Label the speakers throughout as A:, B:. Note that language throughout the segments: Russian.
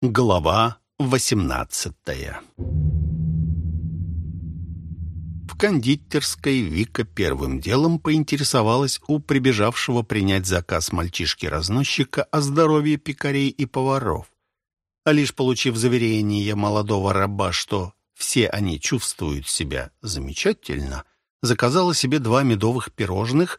A: Глава восемнадцатая В кондитерской Вика первым делом поинтересовалась у прибежавшего принять заказ мальчишки-разносчика о здоровье пекарей и поваров. А лишь получив заверение молодого раба, что все они чувствуют себя замечательно, заказала себе два медовых пирожных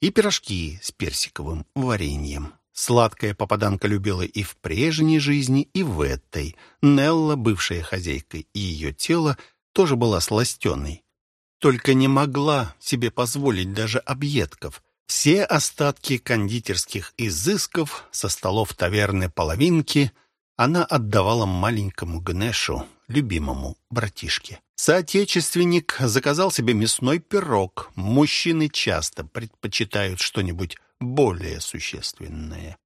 A: и пирожки с персиковым вареньем. Сладкая попаданка любила и в прежней жизни, и в этой. Нелла, бывшая хозяйка, и ее тело тоже была сластенной. Только не могла себе позволить даже объедков. Все остатки кондитерских изысков со столов таверны половинки она отдавала маленькому Гнешу, любимому братишке. Соотечественник заказал себе мясной пирог. Мужчины часто предпочитают что-нибудь более существенное.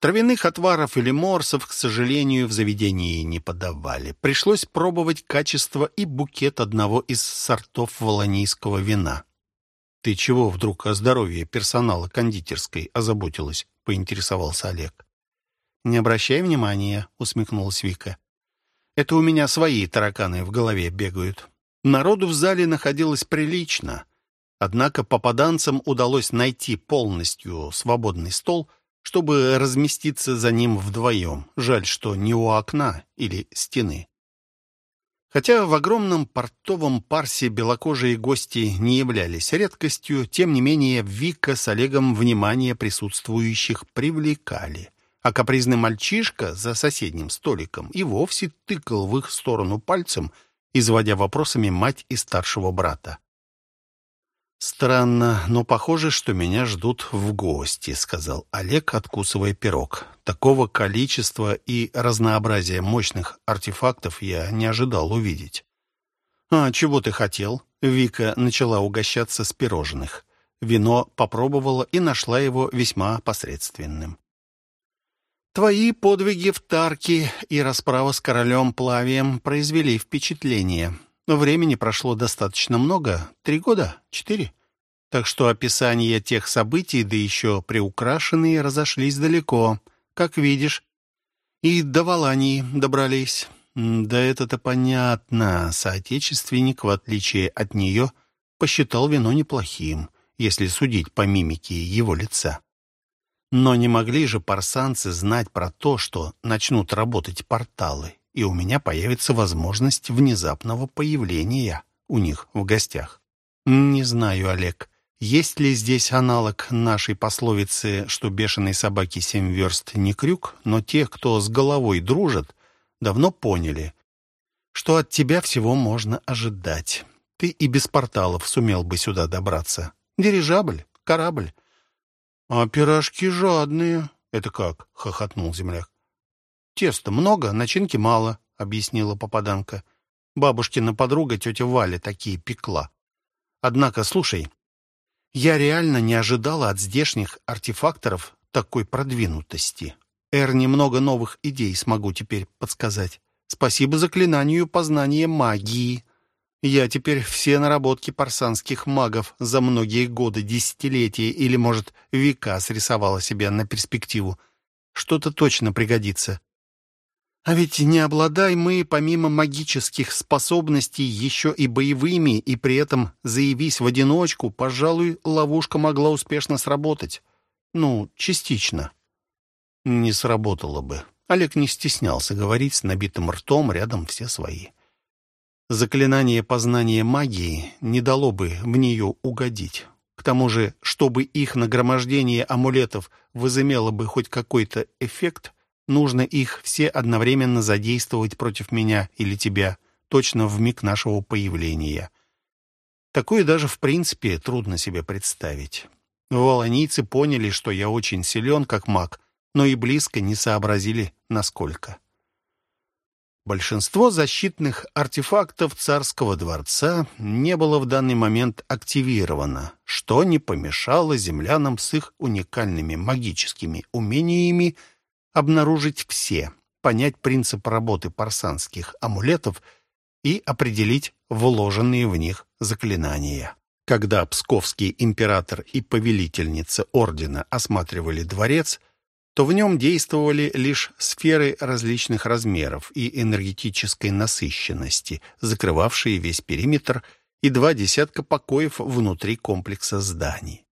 A: Травяных отваров или морсов, к сожалению, в заведении не подавали. Пришлось пробовать качество и букет одного из сортов волонийского вина. «Ты чего вдруг о здоровье персонала кондитерской озаботилась?» — поинтересовался Олег. «Не обращай внимания», — усмехнулась Вика. «Это у меня свои тараканы в голове бегают. Народу в зале находилось прилично. Однако попаданцам удалось найти полностью свободный стол, чтобы разместиться за ним вдвоем. Жаль, что не у окна или стены. Хотя в огромном портовом парсе белокожие гости не являлись редкостью, тем не менее Вика с Олегом внимание присутствующих привлекали. А капризный мальчишка за соседним столиком и вовсе тыкал в их сторону пальцем, изводя вопросами мать и старшего брата. «Странно, но похоже, что меня ждут в гости», — сказал Олег, откусывая пирог. «Такого количества и разнообразия мощных артефактов я не ожидал увидеть». «А чего ты хотел?» Вика начала угощаться с пирожных. Вино попробовала и нашла его весьма посредственным. «Твои подвиги в Тарке и расправа с королем Плавием произвели впечатление. Времени прошло достаточно много. Три года? Четыре? Так что описания тех событий, да еще приукрашенные, разошлись далеко, как видишь. И до Валании добрались. Да это-то понятно. Соотечественник, в отличие от нее, посчитал вино неплохим, если судить по мимике его лица. Но не могли же парсанцы знать про то, что начнут работать порталы и у меня появится возможность внезапного появления у них в гостях. Не знаю, Олег, есть ли здесь аналог нашей пословицы, что бешеной собаке семь верст не крюк, но те, кто с головой дружат, давно поняли, что от тебя всего можно ожидать. Ты и без порталов сумел бы сюда добраться. Дирижабль, корабль. — А пирожки жадные. — Это как? — хохотнул земляк. «Теста много, начинки мало», — объяснила попаданка. «Бабушкина подруга, тетя Валя, такие пекла. Однако, слушай, я реально не ожидала от здешних артефакторов такой продвинутости. Эр немного новых идей смогу теперь подсказать. Спасибо заклинанию познания магии. Я теперь все наработки парсанских магов за многие годы, десятилетия или, может, века срисовала себе на перспективу. Что-то точно пригодится. А ведь не обладай мы, помимо магических способностей, еще и боевыми, и при этом заявись в одиночку, пожалуй, ловушка могла успешно сработать. Ну, частично. Не сработало бы. Олег не стеснялся говорить с набитым ртом, рядом все свои. Заклинание познания магии не дало бы в нее угодить. К тому же, чтобы их нагромождение амулетов возымело бы хоть какой-то эффект, Нужно их все одновременно задействовать против меня или тебя, точно в миг нашего появления. Такое даже в принципе трудно себе представить. Волонийцы поняли, что я очень силен, как маг, но и близко не сообразили, насколько. Большинство защитных артефактов царского дворца не было в данный момент активировано, что не помешало землянам с их уникальными магическими умениями обнаружить все, понять принцип работы парсанских амулетов и определить вложенные в них заклинания. Когда псковский император и повелительница ордена осматривали дворец, то в нем действовали лишь сферы различных размеров и энергетической насыщенности, закрывавшие весь периметр и два десятка покоев внутри комплекса зданий.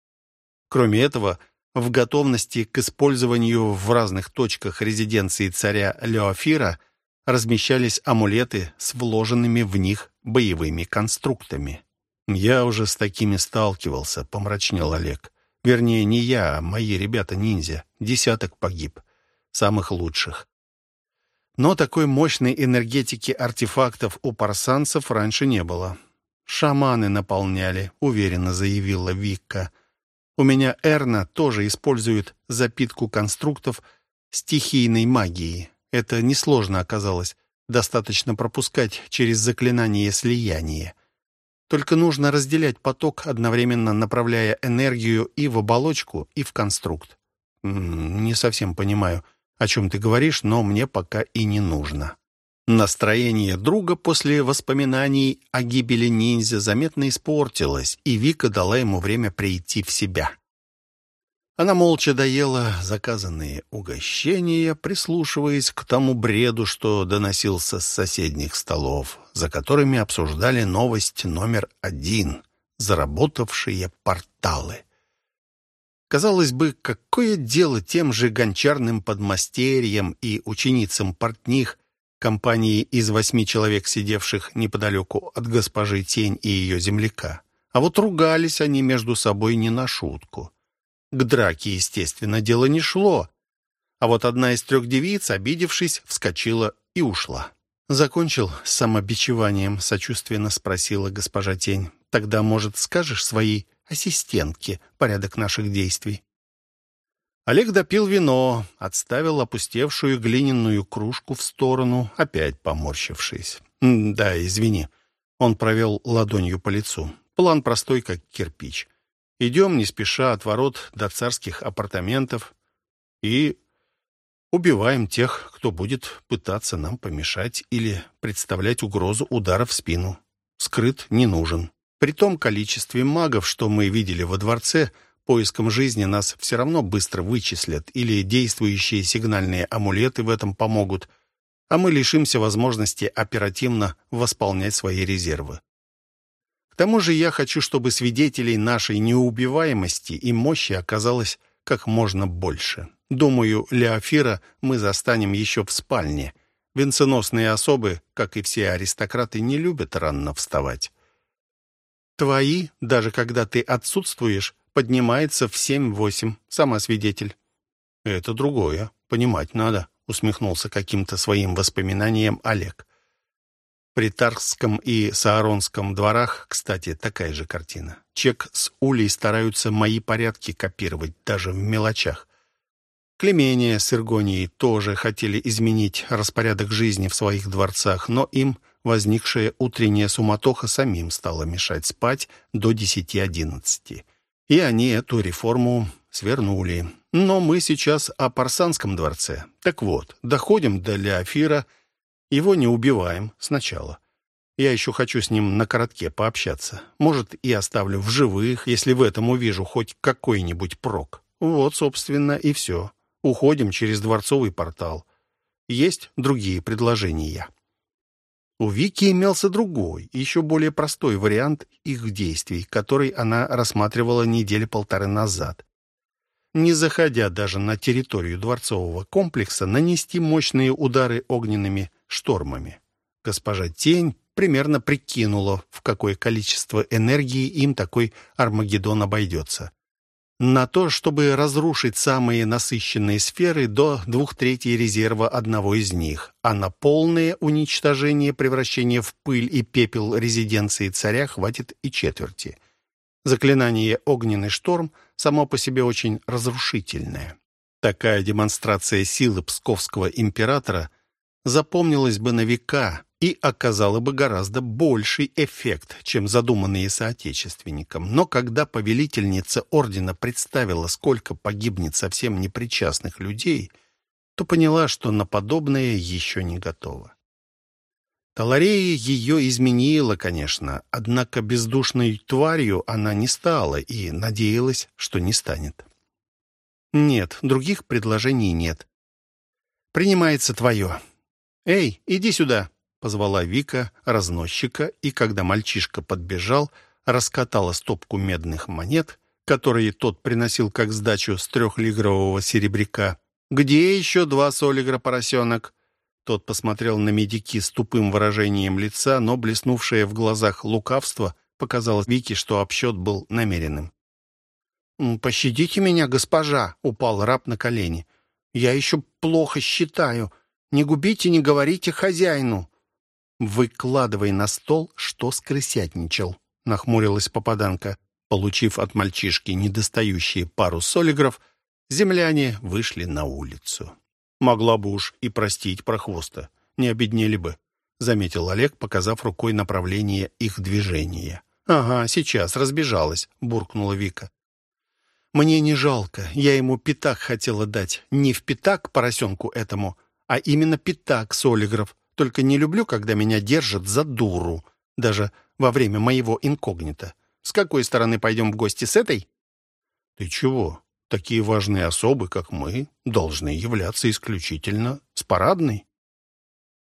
A: Кроме этого, в готовности к использованию в разных точках резиденции царя Леофира размещались амулеты с вложенными в них боевыми конструктами. «Я уже с такими сталкивался», — помрачнел Олег. «Вернее, не я, а мои ребята-ниндзя. Десяток погиб. Самых лучших. Но такой мощной энергетики артефактов у парсанцев раньше не было. «Шаманы наполняли», — уверенно заявила Викка. «У меня Эрна тоже использует запитку конструктов стихийной магии. Это несложно оказалось. Достаточно пропускать через заклинание слияния. Только нужно разделять поток, одновременно направляя энергию и в оболочку, и в конструкт. Не совсем понимаю, о чем ты говоришь, но мне пока и не нужно. Настроение друга после воспоминаний о гибели ниндзя заметно испортилось, и Вика дала ему время прийти в себя. Она молча доела заказанные угощения, прислушиваясь к тому бреду, что доносился с соседних столов, за которыми обсуждали новость номер один — заработавшие порталы. Казалось бы, какое дело тем же гончарным подмастерьям и ученицам портних компании из восьми человек, сидевших неподалеку от госпожи Тень и ее земляка. А вот ругались они между собой не на шутку. К драке, естественно, дело не шло. А вот одна из трех девиц, обидевшись, вскочила и ушла. «Закончил с самобичеванием?» — сочувственно спросила госпожа Тень. «Тогда, может, скажешь своей ассистентке порядок наших действий?» Олег допил вино, отставил опустевшую глиняную кружку в сторону, опять поморщившись. «Да, извини». Он провел ладонью по лицу. План простой, как кирпич. Идем не спеша от ворот до царских апартаментов и убиваем тех, кто будет пытаться нам помешать или представлять угрозу удара в спину. Скрыт не нужен. При том количестве магов, что мы видели во дворце, поиском жизни нас все равно быстро вычислят, или действующие сигнальные амулеты в этом помогут, а мы лишимся возможности оперативно восполнять свои резервы. К тому же я хочу, чтобы свидетелей нашей неубиваемости и мощи оказалось как можно больше. Думаю, Леофира мы застанем еще в спальне. Венценосные особы, как и все аристократы, не любят рано вставать. Твои, даже когда ты отсутствуешь, поднимается в семь-восемь, сама свидетель». «Это другое, понимать надо», — усмехнулся каким-то своим воспоминанием Олег. При Тарском и Сааронском дворах, кстати, такая же картина. Чек с Улей стараются мои порядки копировать, даже в мелочах. Клемения с Иргонией тоже хотели изменить распорядок жизни в своих дворцах, но им возникшая утренняя суматоха самим стала мешать спать до десяти-одиннадцати и они эту реформу свернули. Но мы сейчас о Парсанском дворце. Так вот, доходим до Леофира, его не убиваем сначала. Я еще хочу с ним на коротке пообщаться. Может, и оставлю в живых, если в этом увижу хоть какой-нибудь прок. Вот, собственно, и все. Уходим через дворцовый портал. Есть другие предложения. У Вики имелся другой, еще более простой вариант их действий, который она рассматривала недели полторы назад. Не заходя даже на территорию дворцового комплекса, нанести мощные удары огненными штормами. Госпожа Тень примерно прикинула, в какое количество энергии им такой Армагеддон обойдется на то, чтобы разрушить самые насыщенные сферы до двух третей резерва одного из них, а на полное уничтожение превращение в пыль и пепел резиденции царя хватит и четверти. Заклинание «Огненный шторм» само по себе очень разрушительное. Такая демонстрация силы псковского императора запомнилась бы на века и оказала бы гораздо больший эффект, чем задуманные соотечественникам. Но когда повелительница ордена представила, сколько погибнет совсем непричастных людей, то поняла, что на подобное еще не готова. Таларея ее изменила, конечно, однако бездушной тварью она не стала и надеялась, что не станет. «Нет, других предложений нет. Принимается твое. Эй, иди сюда!» — позвала Вика разносчика, и когда мальчишка подбежал, раскатала стопку медных монет, которые тот приносил как сдачу с трехлигрового серебряка. «Где еще два солигра, поросенок?» Тот посмотрел на медики с тупым выражением лица, но блеснувшее в глазах лукавство показало Вике, что обсчет был намеренным. «Пощадите меня, госпожа!» — упал раб на колени. «Я еще плохо считаю. Не губите, не говорите хозяину!» «Выкладывай на стол, что скрысятничал», — нахмурилась попаданка. Получив от мальчишки недостающие пару солигров, земляне вышли на улицу. «Могла бы уж и простить прохвоста, не обеднели бы», — заметил Олег, показав рукой направление их движения. «Ага, сейчас разбежалась», — буркнула Вика. «Мне не жалко. Я ему пятак хотела дать. Не в пятак поросенку этому, а именно пятак солигров. Только не люблю, когда меня держат за дуру, даже во время моего инкогнито. С какой стороны пойдем в гости, с этой?» «Ты чего? Такие важные особы, как мы, должны являться исключительно с парадной».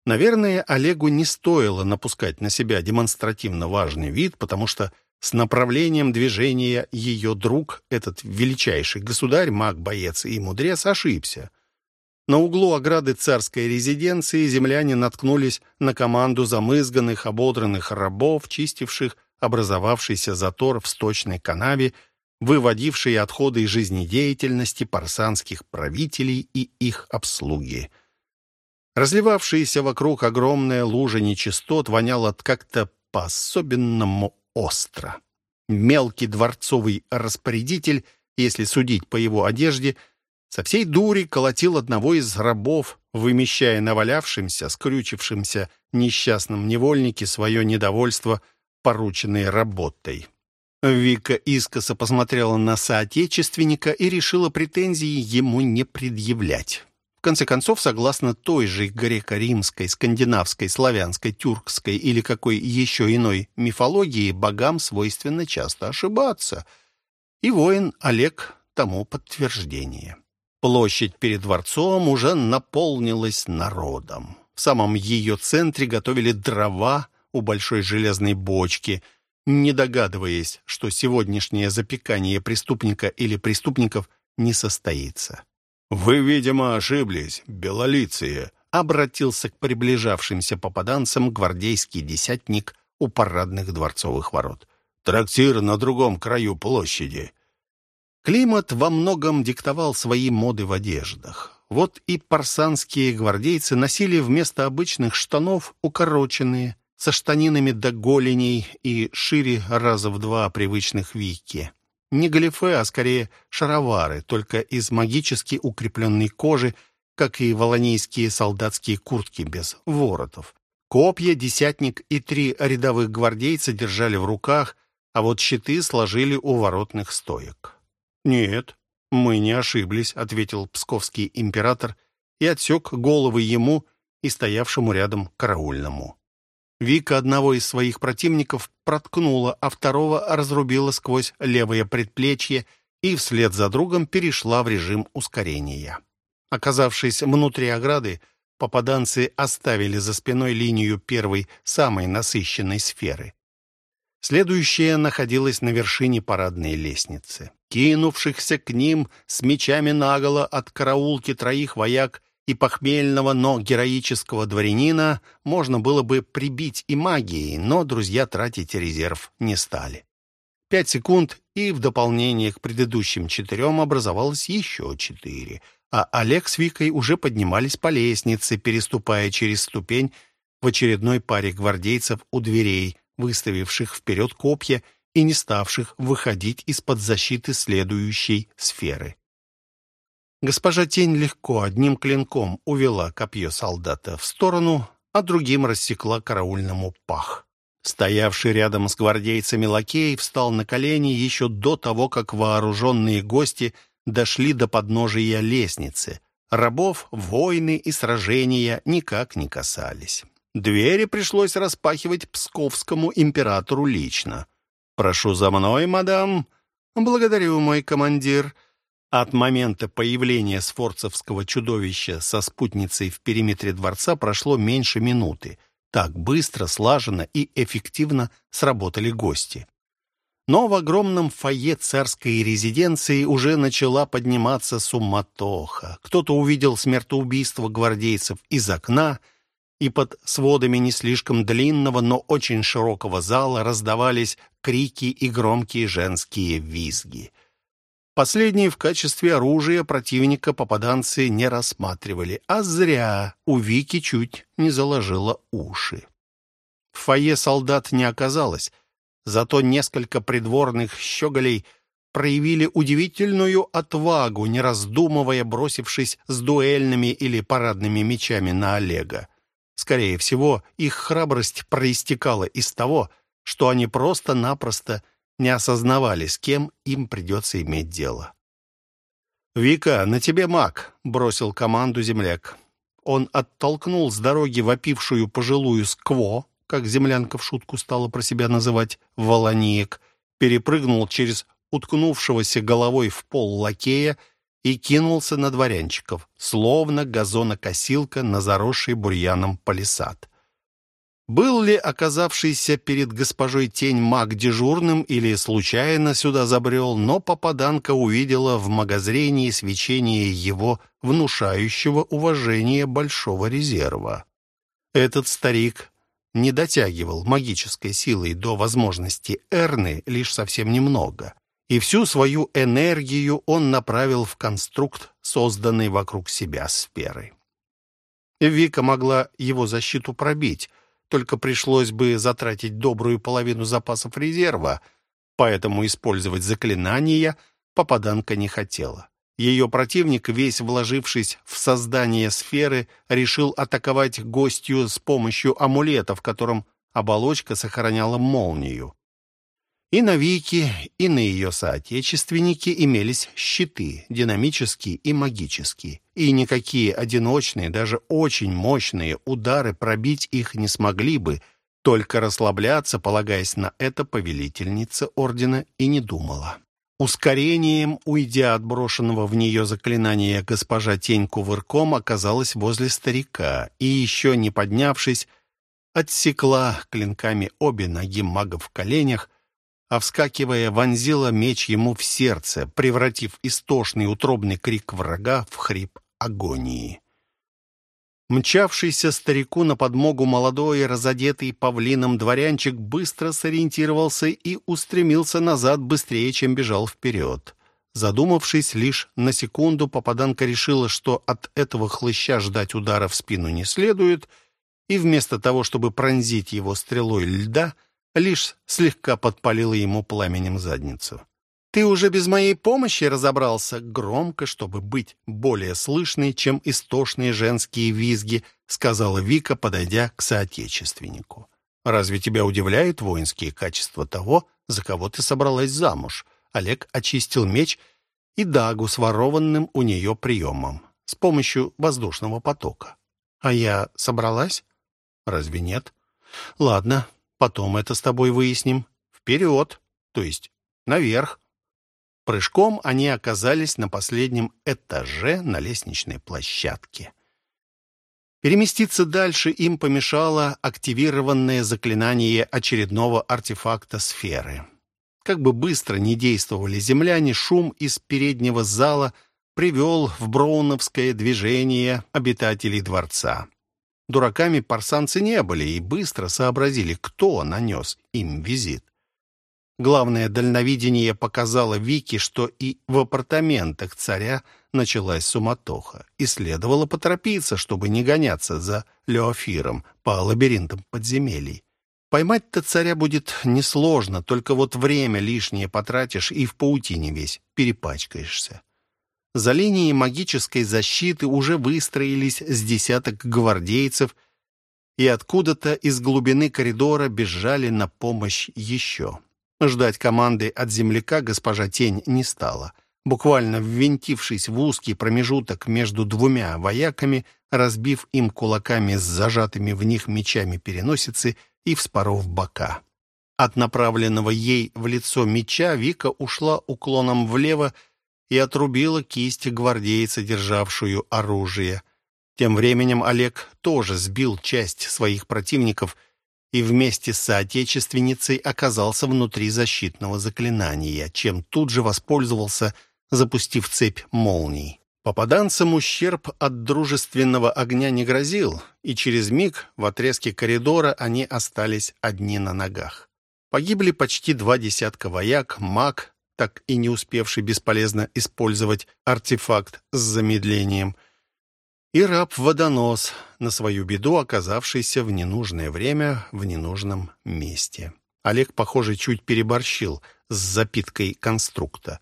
A: Наверное, Олегу не стоило напускать на себя демонстративно важный вид, потому что с направлением движения ее друг, этот величайший государь, маг-боец и мудрец, ошибся. На углу ограды царской резиденции земляне наткнулись на команду замызганных, ободранных рабов, чистивших образовавшийся затор в сточной канаве, выводивший отходы жизнедеятельности парсанских правителей и их обслуги. Разливавшаяся вокруг огромная лужа нечистот воняла как-то по-особенному остро. Мелкий дворцовый распорядитель, если судить по его одежде, со всей дури колотил одного из рабов, вымещая на валявшемся, скрючившемся несчастном невольнике свое недовольство порученной работой. Вика искоса посмотрела на соотечественника и решила претензии ему не предъявлять. В конце концов, согласно той же греко-римской, скандинавской, славянской, тюркской или какой еще иной мифологии, богам свойственно часто ошибаться. И воин Олег тому подтверждение. Площадь перед дворцом уже наполнилась народом. В самом ее центре готовили дрова у большой железной бочки, не догадываясь, что сегодняшнее запекание преступника или преступников не состоится. «Вы, видимо, ошиблись, белолицые», — обратился к приближавшимся попаданцам гвардейский десятник у парадных дворцовых ворот. «Трактир на другом краю площади». Климат во многом диктовал свои моды в одеждах. Вот и парсанские гвардейцы носили вместо обычных штанов укороченные, со штанинами до голеней и шире раза в два привычных вики. Не галифе, а скорее шаровары, только из магически укрепленной кожи, как и волонийские солдатские куртки без воротов. Копья, десятник и три рядовых гвардейца держали в руках, а вот щиты сложили у воротных стоек. «Нет, мы не ошиблись», — ответил псковский император и отсек головы ему и стоявшему рядом караульному. Вика одного из своих противников проткнула, а второго разрубила сквозь левое предплечье и вслед за другом перешла в режим ускорения. Оказавшись внутри ограды, попаданцы оставили за спиной линию первой, самой насыщенной сферы. Следующая находилась на вершине парадной лестницы. Кинувшихся к ним с мечами наголо от караулки троих вояк и похмельного, но героического дворянина можно было бы прибить и магией, но друзья тратить резерв не стали. Пять секунд, и в дополнение к предыдущим четырем образовалось еще четыре, а Олег с Викой уже поднимались по лестнице, переступая через ступень в очередной паре гвардейцев у дверей, выставивших вперед копья и не ставших выходить из-под защиты следующей сферы. Госпожа Тень легко одним клинком увела копье солдата в сторону, а другим рассекла караульному пах. Стоявший рядом с гвардейцами лакей встал на колени еще до того, как вооруженные гости дошли до подножия лестницы. Рабов, войны и сражения никак не касались. Двери пришлось распахивать псковскому императору лично. «Прошу за мной, мадам». «Благодарю, мой командир». От момента появления сфорцевского чудовища со спутницей в периметре дворца прошло меньше минуты. Так быстро, слаженно и эффективно сработали гости. Но в огромном фойе царской резиденции уже начала подниматься суматоха. Кто-то увидел смертоубийство гвардейцев из окна, и под сводами не слишком длинного, но очень широкого зала раздавались крики и громкие женские визги. Последние в качестве оружия противника попаданцы не рассматривали, а зря у Вики чуть не заложило уши. В фойе солдат не оказалось, зато несколько придворных щеголей проявили удивительную отвагу, не раздумывая, бросившись с дуэльными или парадными мечами на Олега. Скорее всего, их храбрость проистекала из того, что они просто-напросто не осознавали, с кем им придется иметь дело. «Вика, на тебе маг!» — бросил команду земляк. Он оттолкнул с дороги вопившую пожилую скво, как землянка в шутку стала про себя называть волониек, перепрыгнул через уткнувшегося головой в пол лакея и кинулся на дворянчиков, словно газонокосилка на заросший бурьяном палисад. Был ли оказавшийся перед госпожой тень маг дежурным или случайно сюда забрел, но попаданка увидела в магозрении свечение его внушающего уважения большого резерва. Этот старик не дотягивал магической силой до возможности Эрны лишь совсем немного, и всю свою энергию он направил в конструкт, созданный вокруг себя сферы. Вика могла его защиту пробить, только пришлось бы затратить добрую половину запасов резерва, поэтому использовать заклинания попаданка не хотела. Ее противник, весь вложившись в создание сферы, решил атаковать гостью с помощью амулета, в котором оболочка сохраняла молнию. И на Вике, и на ее соотечественнике имелись щиты, динамические и магические. И никакие одиночные, даже очень мощные удары пробить их не смогли бы, только расслабляться, полагаясь на это, повелительница ордена и не думала. Ускорением, уйдя от брошенного в нее заклинания, госпожа Тень кувырком оказалась возле старика и, еще не поднявшись, отсекла клинками обе ноги мага в коленях, а вскакивая, вонзила меч ему в сердце, превратив истошный утробный крик врага в хрип агонии. Мчавшийся старику на подмогу молодой, разодетый павлином дворянчик быстро сориентировался и устремился назад быстрее, чем бежал вперед. Задумавшись лишь на секунду, попаданка решила, что от этого хлыща ждать удара в спину не следует, и вместо того, чтобы пронзить его стрелой льда, — лишь слегка подпалила ему пламенем задницу. «Ты уже без моей помощи разобрался?» Громко, чтобы быть более слышной, чем истошные женские визги, сказала Вика, подойдя к соотечественнику. «Разве тебя удивляют воинские качества того, за кого ты собралась замуж?» Олег очистил меч и дагу с ворованным у нее приемом с помощью воздушного потока. «А я собралась?» «Разве нет?» «Ладно, Потом это с тобой выясним. Вперед, то есть наверх. Прыжком они оказались на последнем этаже на лестничной площадке. Переместиться дальше им помешало активированное заклинание очередного артефакта сферы. Как бы быстро не действовали земляне, шум из переднего зала привел в броуновское движение обитателей дворца. Дураками парсанцы не были и быстро сообразили, кто нанес им визит. Главное дальновидение показало Вике, что и в апартаментах царя началась суматоха, и следовало поторопиться, чтобы не гоняться за Леофиром по лабиринтам подземелий. Поймать-то царя будет несложно, только вот время лишнее потратишь и в паутине весь перепачкаешься. За линией магической защиты уже выстроились с десяток гвардейцев, и откуда-то из глубины коридора бежали на помощь еще. Ждать команды от земляка госпожа Тень не стала. Буквально ввинтившись в узкий промежуток между двумя вояками, разбив им кулаками с зажатыми в них мечами переносицы и вспоров бока. От направленного ей в лицо меча Вика ушла уклоном влево и отрубила кисть гвардейца, державшую оружие. Тем временем Олег тоже сбил часть своих противников и вместе с соотечественницей оказался внутри защитного заклинания, чем тут же воспользовался, запустив цепь молний. Попаданцам ущерб от дружественного огня не грозил, и через миг в отрезке коридора они остались одни на ногах. Погибли почти два десятка вояк, маг, так и не успевший бесполезно использовать артефакт с замедлением, и раб-водонос, на свою беду оказавшийся в ненужное время в ненужном месте. Олег, похоже, чуть переборщил с запиткой конструкта.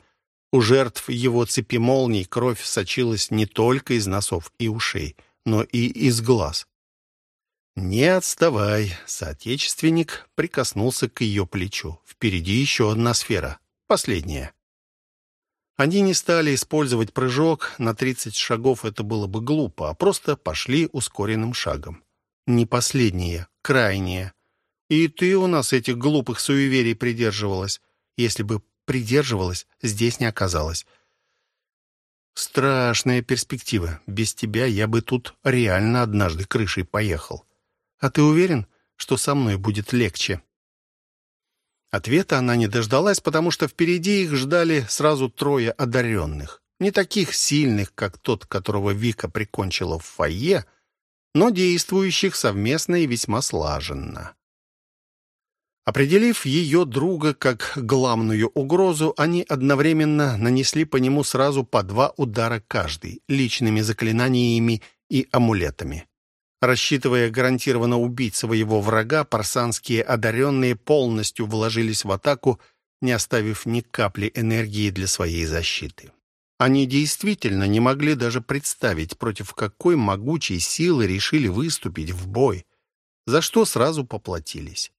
A: У жертв его цепи молний кровь сочилась не только из носов и ушей, но и из глаз. «Не отставай!» — соотечественник прикоснулся к ее плечу. «Впереди еще одна сфера. Последняя». Они не стали использовать прыжок, на 30 шагов это было бы глупо, а просто пошли ускоренным шагом. Не последняя, крайняя. И ты у нас этих глупых суеверий придерживалась. Если бы придерживалась, здесь не оказалась. Страшная перспектива. Без тебя я бы тут реально однажды крышей поехал. А ты уверен, что со мной будет легче?» Ответа она не дождалась, потому что впереди их ждали сразу трое одаренных. Не таких сильных, как тот, которого Вика прикончила в фойе, но действующих совместно и весьма слаженно. Определив ее друга как главную угрозу, они одновременно нанесли по нему сразу по два удара каждый, личными заклинаниями и амулетами. Рассчитывая гарантированно убить своего врага, парсанские одаренные полностью вложились в атаку, не оставив ни капли энергии для своей защиты. Они действительно не могли даже представить, против какой могучей силы решили выступить в бой, за что сразу поплатились.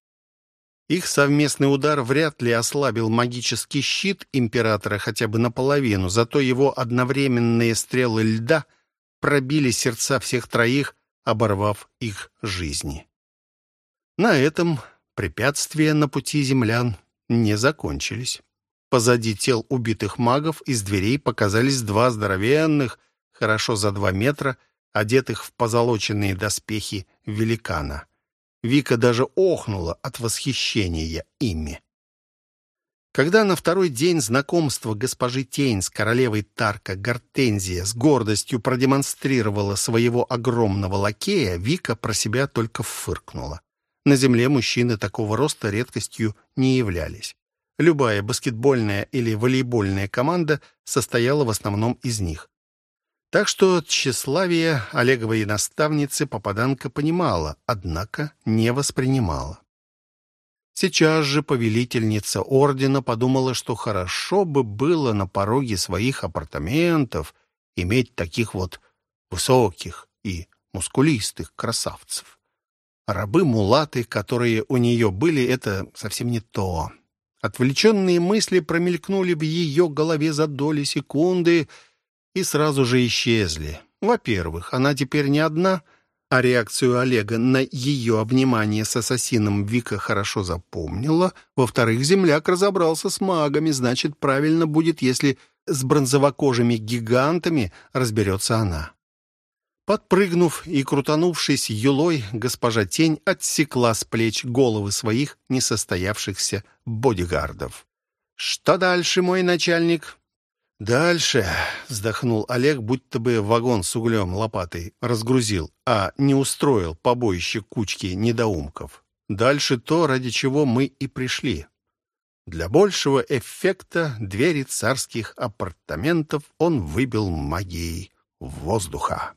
A: Их совместный удар вряд ли ослабил магический щит императора хотя бы наполовину, зато его одновременные стрелы льда пробили сердца всех троих, оборвав их жизни. На этом препятствия на пути землян не закончились. Позади тел убитых магов из дверей показались два здоровенных, хорошо за два метра, одетых в позолоченные доспехи великана. Вика даже охнула от восхищения ими. Когда на второй день знакомства госпожи Тень с королевой Тарка Гортензия с гордостью продемонстрировала своего огромного лакея, Вика про себя только фыркнула. На земле мужчины такого роста редкостью не являлись. Любая баскетбольная или волейбольная команда состояла в основном из них. Так что тщеславие Олеговой наставницы попаданка понимала, однако не воспринимала. Сейчас же повелительница ордена подумала, что хорошо бы было на пороге своих апартаментов иметь таких вот высоких и мускулистых красавцев. Рабы-мулаты, которые у нее были, это совсем не то. Отвлеченные мысли промелькнули в ее голове за доли секунды и сразу же исчезли. Во-первых, она теперь не одна — а реакцию Олега на ее обнимание с ассасином Вика хорошо запомнила. Во-вторых, земляк разобрался с магами, значит, правильно будет, если с бронзовокожими гигантами разберется она. Подпрыгнув и крутанувшись юлой, госпожа Тень отсекла с плеч головы своих несостоявшихся бодигардов. «Что дальше, мой начальник?» «Дальше», — вздохнул Олег, будто бы вагон с углем лопатой разгрузил, а не устроил побоище кучки недоумков. «Дальше то, ради чего мы и пришли. Для большего эффекта двери царских апартаментов он выбил магией воздуха».